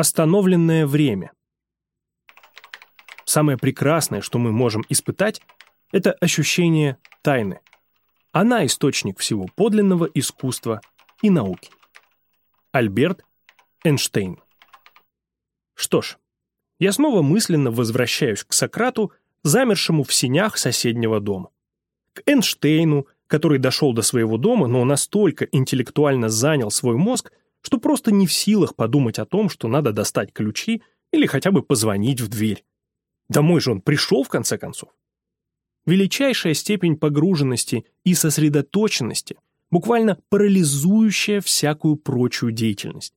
Остановленное время. Самое прекрасное, что мы можем испытать, это ощущение тайны. Она источник всего подлинного искусства и науки. Альберт Эйнштейн. Что ж, я снова мысленно возвращаюсь к Сократу, замершему в синях соседнего дома. К Эйнштейну, который дошел до своего дома, но настолько интеллектуально занял свой мозг, что просто не в силах подумать о том, что надо достать ключи или хотя бы позвонить в дверь. Домой же он пришел, в конце концов. Величайшая степень погруженности и сосредоточенности, буквально парализующая всякую прочую деятельность.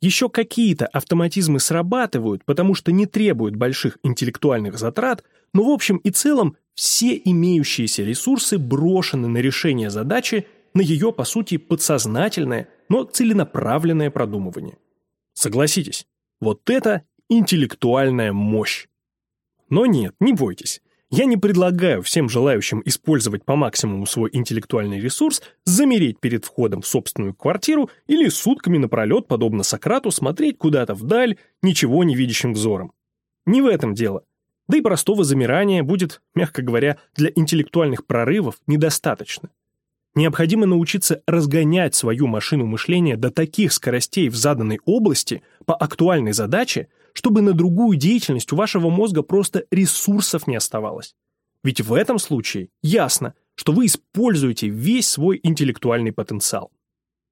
Еще какие-то автоматизмы срабатывают, потому что не требуют больших интеллектуальных затрат, но в общем и целом все имеющиеся ресурсы брошены на решение задачи, на ее, по сути, подсознательное, но целенаправленное продумывание. Согласитесь, вот это интеллектуальная мощь. Но нет, не бойтесь. Я не предлагаю всем желающим использовать по максимуму свой интеллектуальный ресурс замереть перед входом в собственную квартиру или сутками напролет, подобно Сократу, смотреть куда-то вдаль, ничего не видящим взором. Не в этом дело. Да и простого замирания будет, мягко говоря, для интеллектуальных прорывов недостаточно. Необходимо научиться разгонять свою машину мышления до таких скоростей в заданной области по актуальной задаче, чтобы на другую деятельность у вашего мозга просто ресурсов не оставалось. Ведь в этом случае ясно, что вы используете весь свой интеллектуальный потенциал.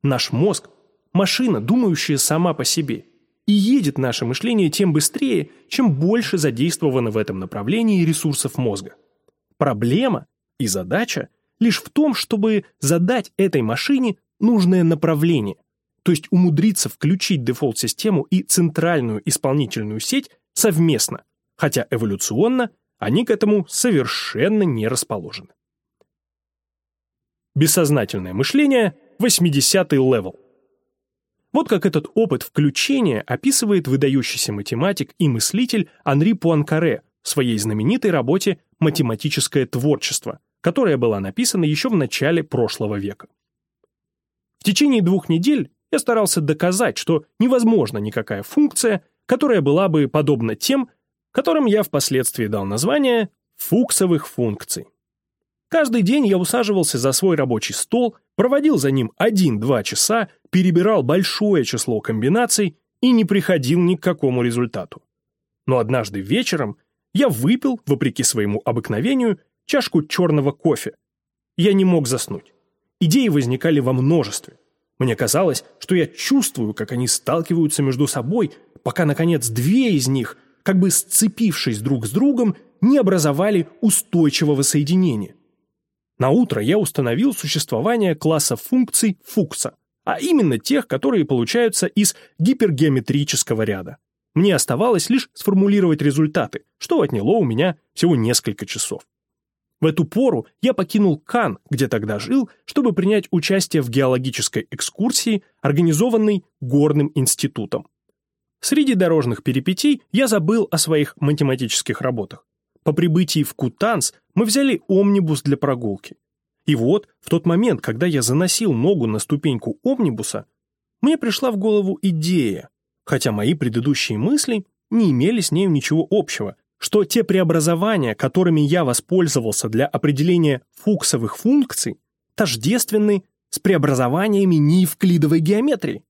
Наш мозг – машина, думающая сама по себе. И едет наше мышление тем быстрее, чем больше задействовано в этом направлении ресурсов мозга. Проблема и задача лишь в том, чтобы задать этой машине нужное направление, то есть умудриться включить дефолт-систему и центральную исполнительную сеть совместно, хотя эволюционно они к этому совершенно не расположены. Бессознательное мышление – 80-й level. Вот как этот опыт включения описывает выдающийся математик и мыслитель Анри Пуанкаре в своей знаменитой работе «Математическое творчество», которая была написана еще в начале прошлого века. В течение двух недель я старался доказать, что невозможна никакая функция, которая была бы подобна тем, которым я впоследствии дал название фуксовых функций. Каждый день я усаживался за свой рабочий стол, проводил за ним 1-2 часа, перебирал большое число комбинаций и не приходил ни к какому результату. Но однажды вечером я выпил, вопреки своему обыкновению, чашку черного кофе. Я не мог заснуть. Идеи возникали во множестве. Мне казалось, что я чувствую, как они сталкиваются между собой, пока, наконец, две из них, как бы сцепившись друг с другом, не образовали устойчивого соединения. На утро я установил существование класса функций Фукса, а именно тех, которые получаются из гипергеометрического ряда. Мне оставалось лишь сформулировать результаты, что отняло у меня всего несколько часов. В эту пору я покинул Кан, где тогда жил, чтобы принять участие в геологической экскурсии, организованной Горным институтом. Среди дорожных перипетий я забыл о своих математических работах. По прибытии в Кутанс мы взяли омнибус для прогулки. И вот, в тот момент, когда я заносил ногу на ступеньку омнибуса, мне пришла в голову идея, хотя мои предыдущие мысли не имели с нею ничего общего, что те преобразования, которыми я воспользовался для определения фуксовых функций, тождественны с преобразованиями неевклидовой геометрии.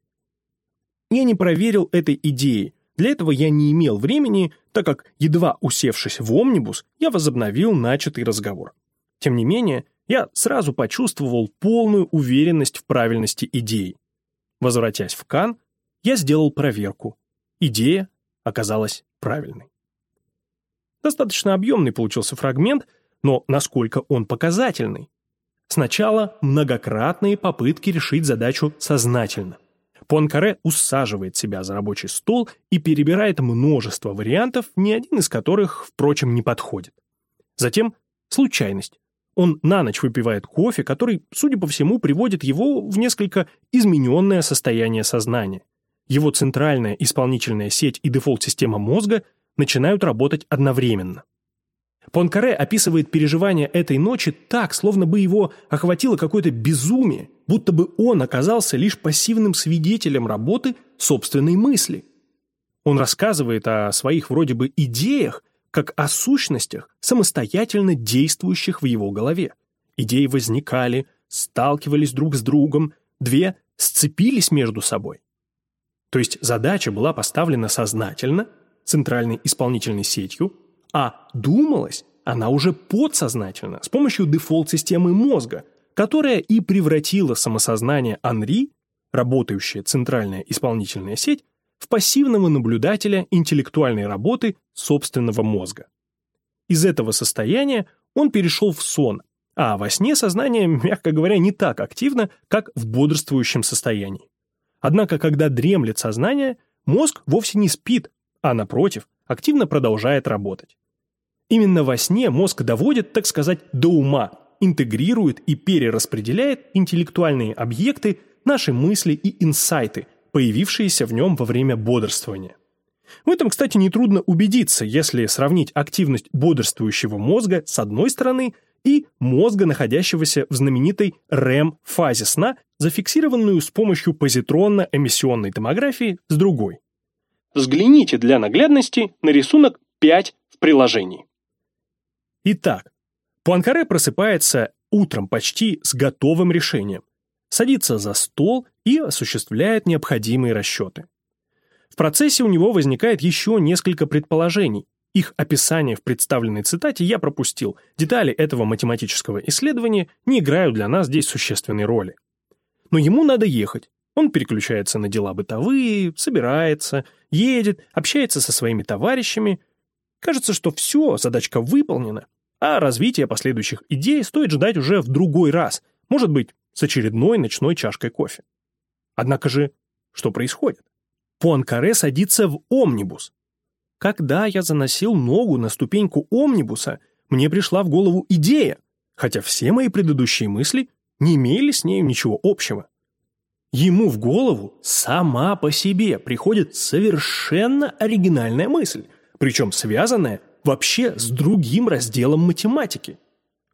Я не проверил этой идеи, для этого я не имел времени, так как, едва усевшись в омнибус, я возобновил начатый разговор. Тем не менее, я сразу почувствовал полную уверенность в правильности идеи. Возвратясь в Кан, я сделал проверку. Идея оказалась правильной. Достаточно объемный получился фрагмент, но насколько он показательный? Сначала многократные попытки решить задачу сознательно. Пуанкаре усаживает себя за рабочий стол и перебирает множество вариантов, ни один из которых, впрочем, не подходит. Затем случайность. Он на ночь выпивает кофе, который, судя по всему, приводит его в несколько измененное состояние сознания. Его центральная исполнительная сеть и дефолт-система мозга начинают работать одновременно. Понкаре описывает переживания этой ночи так, словно бы его охватило какое-то безумие, будто бы он оказался лишь пассивным свидетелем работы собственной мысли. Он рассказывает о своих вроде бы идеях, как о сущностях, самостоятельно действующих в его голове. Идеи возникали, сталкивались друг с другом, две сцепились между собой. То есть задача была поставлена сознательно, центральной исполнительной сетью, а думалась она уже подсознательно, с помощью дефолт-системы мозга, которая и превратила самосознание Анри, работающая центральная исполнительная сеть, в пассивного наблюдателя интеллектуальной работы собственного мозга. Из этого состояния он перешел в сон, а во сне сознание, мягко говоря, не так активно, как в бодрствующем состоянии. Однако, когда дремлет сознание, мозг вовсе не спит, а, напротив, активно продолжает работать. Именно во сне мозг доводит, так сказать, до ума, интегрирует и перераспределяет интеллектуальные объекты, наши мысли и инсайты, появившиеся в нем во время бодрствования. В этом, кстати, нетрудно убедиться, если сравнить активность бодрствующего мозга с одной стороны и мозга, находящегося в знаменитой REM-фазе сна, зафиксированную с помощью позитронно-эмиссионной томографии с другой. Взгляните для наглядности на рисунок 5 в приложении. Итак, Пуанкаре просыпается утром почти с готовым решением, садится за стол и осуществляет необходимые расчеты. В процессе у него возникает еще несколько предположений. Их описание в представленной цитате я пропустил. Детали этого математического исследования не играют для нас здесь существенной роли. Но ему надо ехать. Он переключается на дела бытовые, собирается, едет, общается со своими товарищами. Кажется, что все, задачка выполнена, а развитие последующих идей стоит ждать уже в другой раз, может быть, с очередной ночной чашкой кофе. Однако же, что происходит? Пуанкаре садится в омнибус. Когда я заносил ногу на ступеньку омнибуса, мне пришла в голову идея, хотя все мои предыдущие мысли не имели с нею ничего общего. Ему в голову сама по себе приходит совершенно оригинальная мысль, причем связанная вообще с другим разделом математики.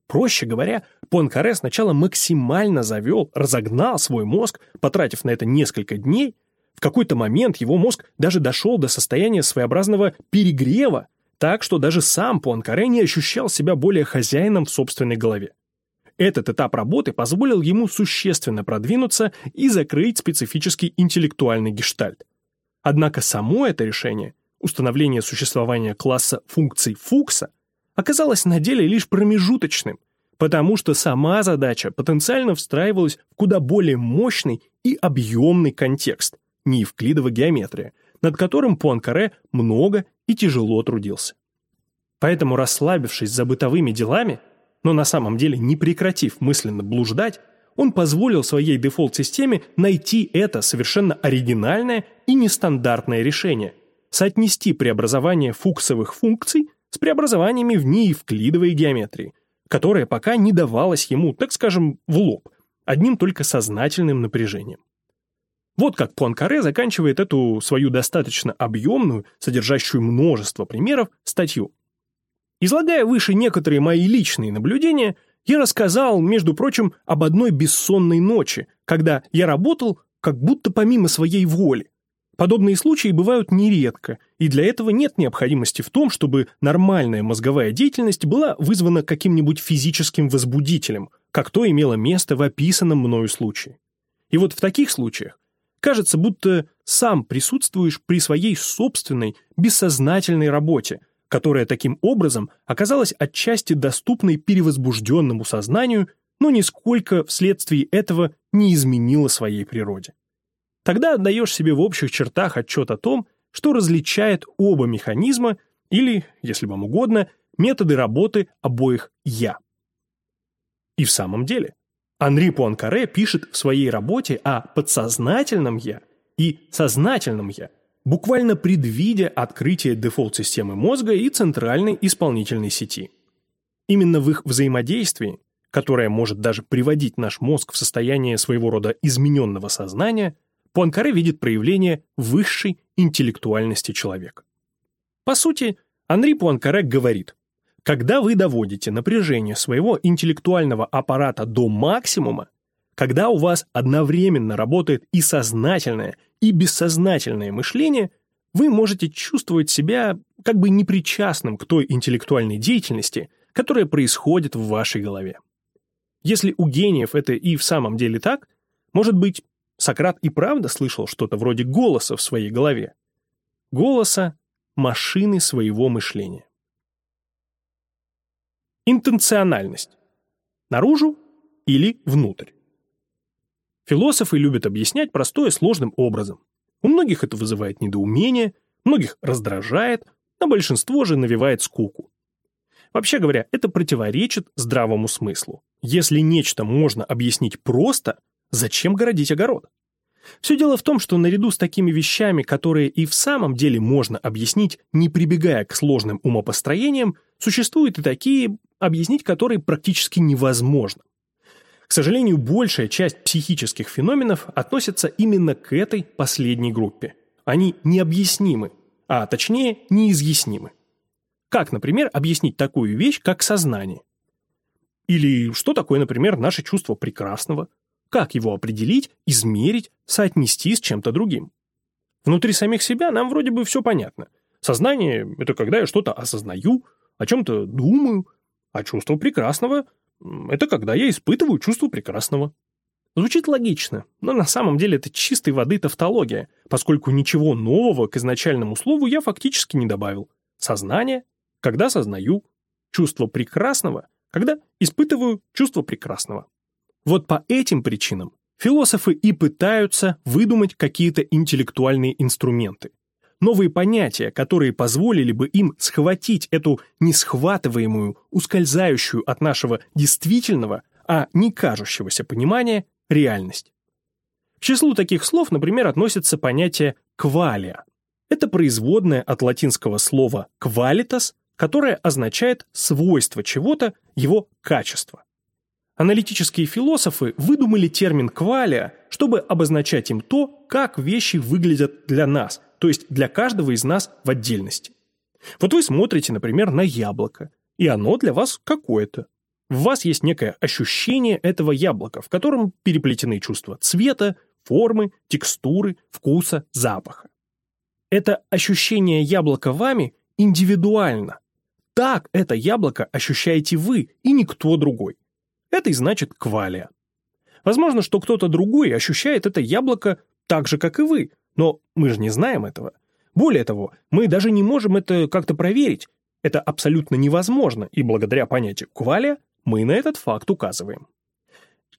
Проще говоря, Пуанкаре сначала максимально завел, разогнал свой мозг, потратив на это несколько дней. В какой-то момент его мозг даже дошел до состояния своеобразного перегрева, так что даже сам Пуанкаре не ощущал себя более хозяином в собственной голове. Этот этап работы позволил ему существенно продвинуться и закрыть специфический интеллектуальный гештальт. Однако само это решение, установление существования класса функций Фукса, оказалось на деле лишь промежуточным, потому что сама задача потенциально встраивалась в куда более мощный и объемный контекст – неевклидова геометрия, над которым Пуанкаре много и тяжело трудился. Поэтому, расслабившись за бытовыми делами, но на самом деле не прекратив мысленно блуждать, он позволил своей дефолт-системе найти это совершенно оригинальное и нестандартное решение – соотнести преобразование фуксовых функций с преобразованиями в неевклидовой геометрии, которая пока не давалась ему, так скажем, в лоб, одним только сознательным напряжением. Вот как Пуанкаре заканчивает эту свою достаточно объемную, содержащую множество примеров, статью. Излагая выше некоторые мои личные наблюдения, я рассказал, между прочим, об одной бессонной ночи, когда я работал как будто помимо своей воли, Подобные случаи бывают нередко, и для этого нет необходимости в том, чтобы нормальная мозговая деятельность была вызвана каким-нибудь физическим возбудителем, как то имело место в описанном мною случае. И вот в таких случаях кажется, будто сам присутствуешь при своей собственной бессознательной работе, которая таким образом оказалась отчасти доступной перевозбужденному сознанию, но нисколько вследствие этого не изменила своей природе. Тогда отдаешь себе в общих чертах отчет о том, что различает оба механизма или, если вам угодно, методы работы обоих «я». И в самом деле, Анри Пуанкаре пишет в своей работе о подсознательном «я» и сознательном «я», буквально предвидя открытие дефолт-системы мозга и центральной исполнительной сети. Именно в их взаимодействии, которое может даже приводить наш мозг в состояние своего рода измененного сознания – Пуанкаре видит проявление высшей интеллектуальности человека. По сути, Анри Пуанкаре говорит, когда вы доводите напряжение своего интеллектуального аппарата до максимума, когда у вас одновременно работает и сознательное, и бессознательное мышление, вы можете чувствовать себя как бы непричастным к той интеллектуальной деятельности, которая происходит в вашей голове. Если у гениев это и в самом деле так, может быть, Сократ и правда слышал что-то вроде голоса в своей голове? Голоса машины своего мышления. Интенциональность. Наружу или внутрь. Философы любят объяснять простое сложным образом. У многих это вызывает недоумение, многих раздражает, а большинство же навевает скуку. Вообще говоря, это противоречит здравому смыслу. Если нечто можно объяснить просто, зачем городить огород? Все дело в том, что наряду с такими вещами, которые и в самом деле можно объяснить, не прибегая к сложным умопостроениям, существуют и такие, объяснить которые практически невозможно. К сожалению, большая часть психических феноменов относится именно к этой последней группе. Они необъяснимы, а точнее неизъяснимы. Как, например, объяснить такую вещь, как сознание? Или что такое, например, наше чувство прекрасного? Как его определить, измерить, соотнести с чем-то другим? Внутри самих себя нам вроде бы все понятно. Сознание – это когда я что-то осознаю, о чем-то думаю, а чувство прекрасного – это когда я испытываю чувство прекрасного. Звучит логично, но на самом деле это чистой воды тавтология, поскольку ничего нового к изначальному слову я фактически не добавил. Сознание – когда сознаю, чувство прекрасного – когда испытываю чувство прекрасного. Вот по этим причинам философы и пытаются выдумать какие-то интеллектуальные инструменты. Новые понятия, которые позволили бы им схватить эту несхватываемую, ускользающую от нашего действительного, а не кажущегося понимания, реальность. К числу таких слов, например, относится понятие «квалия». Это производное от латинского слова «qualitas», которое означает свойство чего-то, его качество. Аналитические философы выдумали термин «квалия», чтобы обозначать им то, как вещи выглядят для нас, то есть для каждого из нас в отдельности. Вот вы смотрите, например, на яблоко, и оно для вас какое-то. В вас есть некое ощущение этого яблока, в котором переплетены чувства цвета, формы, текстуры, вкуса, запаха. Это ощущение яблока вами индивидуально, так это яблоко ощущаете вы и никто другой. Это и значит квалия. Возможно, что кто-то другой ощущает это яблоко так же, как и вы, но мы же не знаем этого. Более того, мы даже не можем это как-то проверить. Это абсолютно невозможно, и благодаря понятию квалия мы на этот факт указываем.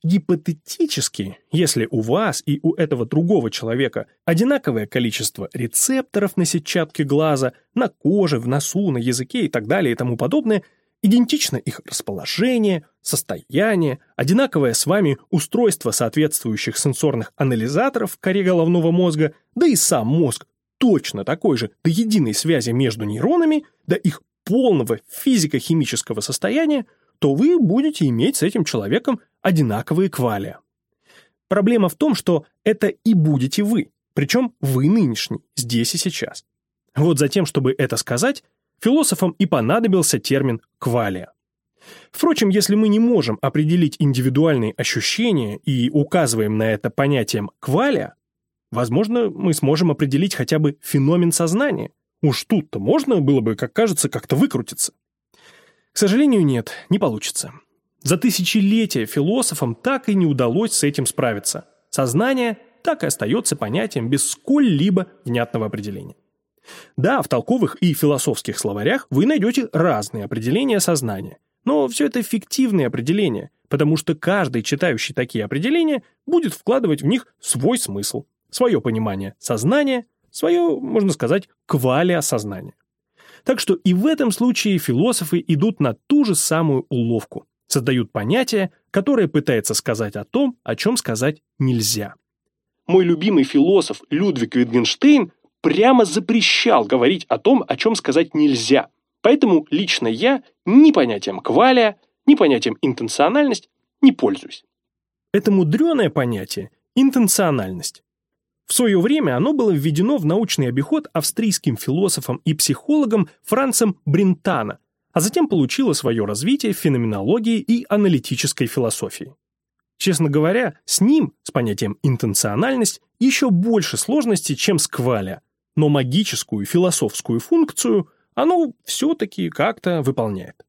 Гипотетически, если у вас и у этого другого человека одинаковое количество рецепторов на сетчатке глаза, на коже, в носу, на языке и так далее и тому подобное, идентично их расположение, состояние, одинаковое с вами устройство соответствующих сенсорных анализаторов в коре головного мозга, да и сам мозг точно такой же до единой связи между нейронами, до их полного физико-химического состояния, то вы будете иметь с этим человеком одинаковые квали. Проблема в том, что это и будете вы, причем вы нынешний, здесь и сейчас. Вот за тем, чтобы это сказать, философам и понадобился термин «квалия». Впрочем, если мы не можем определить индивидуальные ощущения и указываем на это понятием «квалия», возможно, мы сможем определить хотя бы феномен сознания. Уж тут-то можно было бы, как кажется, как-то выкрутиться. К сожалению, нет, не получится. За тысячелетия философам так и не удалось с этим справиться. Сознание так и остается понятием без сколь-либо внятного определения. Да, в толковых и философских словарях вы найдете разные определения сознания, но все это фиктивные определения, потому что каждый, читающий такие определения, будет вкладывать в них свой смысл, свое понимание сознания, свое, можно сказать, квалия сознания. Так что и в этом случае философы идут на ту же самую уловку, создают понятие, которое пытается сказать о том, о чем сказать нельзя. Мой любимый философ Людвиг Витгенштейн прямо запрещал говорить о том, о чем сказать нельзя. Поэтому лично я ни понятием квалия, ни понятием интенциональность не пользуюсь. Это мудреное понятие – интенциональность. В свое время оно было введено в научный обиход австрийским философом и психологом Францем Бринтана, а затем получило свое развитие в феноменологии и аналитической философии. Честно говоря, с ним, с понятием интенциональность, еще больше сложностей, чем с кваля. Но магическую философскую функцию оно все-таки как-то выполняет.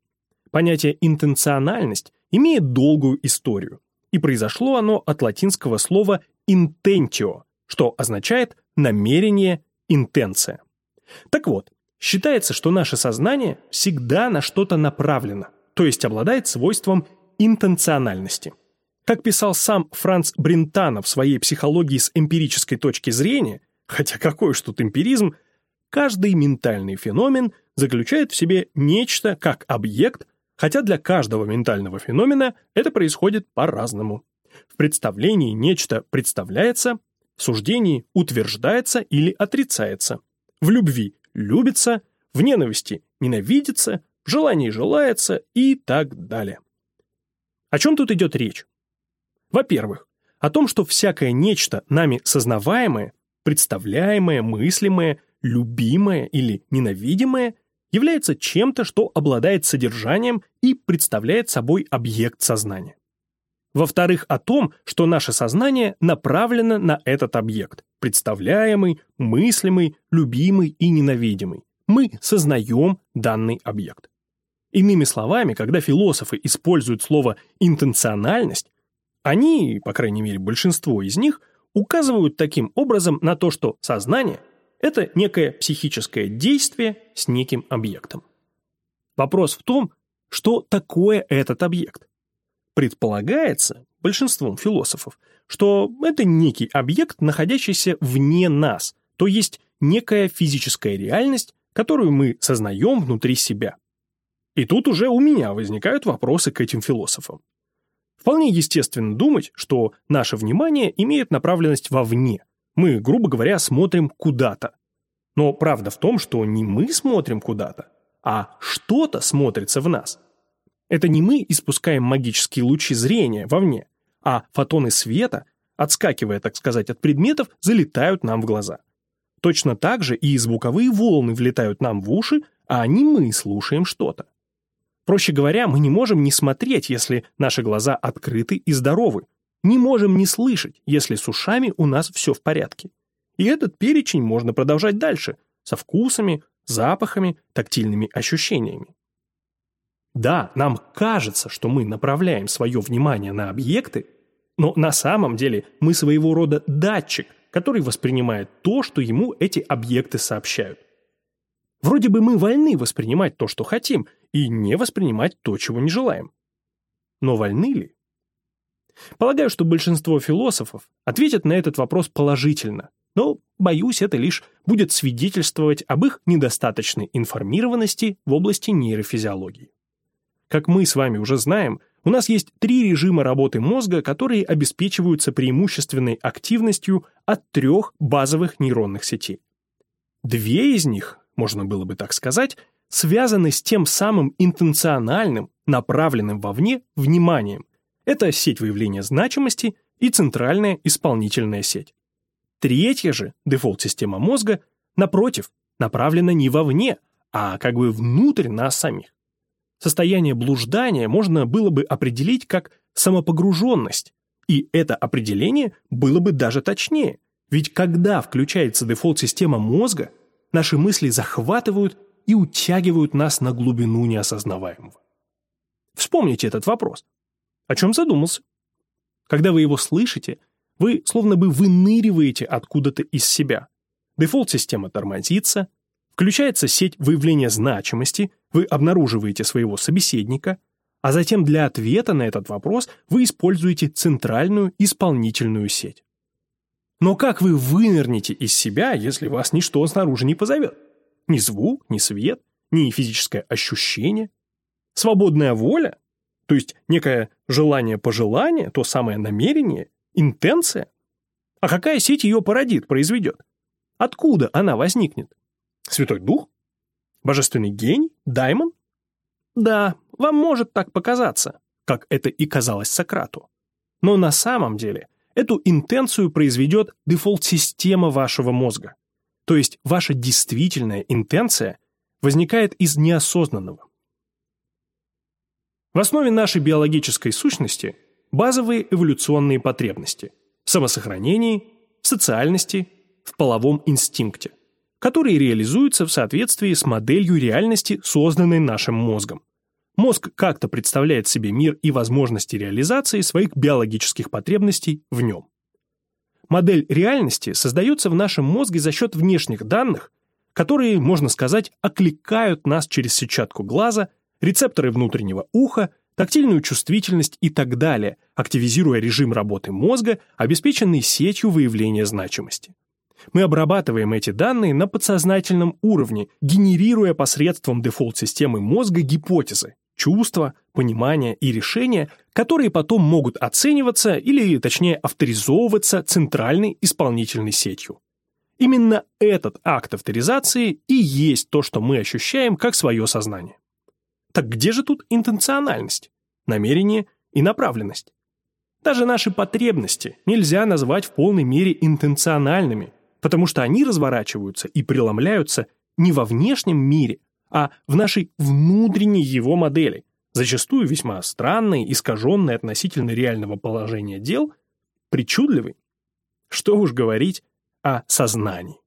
Понятие «интенциональность» имеет долгую историю, и произошло оно от латинского слова «intentio», что означает «намерение, интенция». Так вот, считается, что наше сознание всегда на что-то направлено, то есть обладает свойством интенциональности. Как писал сам Франц Брентано в своей психологии с эмпирической точки зрения, хотя какой уж тут эмпиризм, каждый ментальный феномен заключает в себе нечто как объект, хотя для каждого ментального феномена это происходит по-разному. В представлении нечто представляется, в суждении утверждается или отрицается, в любви любится, в ненависти ненавидится, в желании желается и так далее. О чем тут идет речь? Во-первых, о том, что всякое нечто нами сознаваемое, представляемое, мыслимое, любимое или ненавидимое является чем-то, что обладает содержанием и представляет собой объект сознания. Во-вторых, о том, что наше сознание направлено на этот объект, представляемый, мыслимый, любимый и ненавидимый. Мы сознаем данный объект. Иными словами, когда философы используют слово «интенциональность», они, по крайней мере большинство из них, указывают таким образом на то, что сознание – это некое психическое действие с неким объектом. Вопрос в том, что такое этот объект. Предполагается, большинством философов, что это некий объект, находящийся вне нас, то есть некая физическая реальность, которую мы сознаем внутри себя. И тут уже у меня возникают вопросы к этим философам. Вполне естественно думать, что наше внимание имеет направленность вовне. Мы, грубо говоря, смотрим куда-то. Но правда в том, что не мы смотрим куда-то, а что-то смотрится в нас. Это не мы испускаем магические лучи зрения вовне, а фотоны света, отскакивая, так сказать, от предметов, залетают нам в глаза. Точно так же и звуковые волны влетают нам в уши, а не мы слушаем что-то. Проще говоря, мы не можем не смотреть, если наши глаза открыты и здоровы. Не можем не слышать, если с ушами у нас все в порядке. И этот перечень можно продолжать дальше, со вкусами, запахами, тактильными ощущениями. Да, нам кажется, что мы направляем свое внимание на объекты, но на самом деле мы своего рода датчик, который воспринимает то, что ему эти объекты сообщают. Вроде бы мы вольны воспринимать то, что хотим, и не воспринимать то, чего не желаем. Но вольны ли? Полагаю, что большинство философов ответят на этот вопрос положительно, но, боюсь, это лишь будет свидетельствовать об их недостаточной информированности в области нейрофизиологии. Как мы с вами уже знаем, у нас есть три режима работы мозга, которые обеспечиваются преимущественной активностью от трех базовых нейронных сетей. Две из них можно было бы так сказать, связаны с тем самым интенциональным, направленным вовне, вниманием. Это сеть выявления значимости и центральная исполнительная сеть. Третья же, дефолт-система мозга, напротив, направлена не вовне, а как бы внутрь нас самих. Состояние блуждания можно было бы определить как самопогруженность, и это определение было бы даже точнее, ведь когда включается дефолт-система мозга – Наши мысли захватывают и утягивают нас на глубину неосознаваемого. Вспомните этот вопрос. О чем задумался? Когда вы его слышите, вы словно бы выныриваете откуда-то из себя. Дефолт-система тормозится, включается сеть выявления значимости, вы обнаруживаете своего собеседника, а затем для ответа на этот вопрос вы используете центральную исполнительную сеть. Но как вы вынырнете из себя, если вас ничто снаружи не позовет? Ни звук, ни свет, ни физическое ощущение. Свободная воля, то есть некое желание-пожелание, то самое намерение, интенция. А какая сеть ее породит, произведет? Откуда она возникнет? Святой Дух? Божественный гений? Даймон? Да, вам может так показаться, как это и казалось Сократу. Но на самом деле Эту интенцию произведет дефолт-система вашего мозга. То есть ваша действительная интенция возникает из неосознанного. В основе нашей биологической сущности базовые эволюционные потребности самосохранении, в социальности, в половом инстинкте. которые реализуются в соответствии с моделью реальности, созданной нашим мозгом. Мозг как-то представляет себе мир и возможности реализации своих биологических потребностей в нем. Модель реальности создается в нашем мозге за счет внешних данных, которые, можно сказать, окликают нас через сетчатку глаза, рецепторы внутреннего уха, тактильную чувствительность и так далее, активизируя режим работы мозга, обеспеченный сетью выявления значимости. Мы обрабатываем эти данные на подсознательном уровне, генерируя посредством дефолт-системы мозга гипотезы, чувства, понимания и решения, которые потом могут оцениваться или, точнее, авторизовываться центральной исполнительной сетью. Именно этот акт авторизации и есть то, что мы ощущаем как свое сознание. Так где же тут интенциональность, намерение и направленность? Даже наши потребности нельзя назвать в полной мере интенциональными, потому что они разворачиваются и преломляются не во внешнем мире, а в нашей внутренней его модели, зачастую весьма странной, искаженной относительно реального положения дел, причудливой. Что уж говорить о сознании.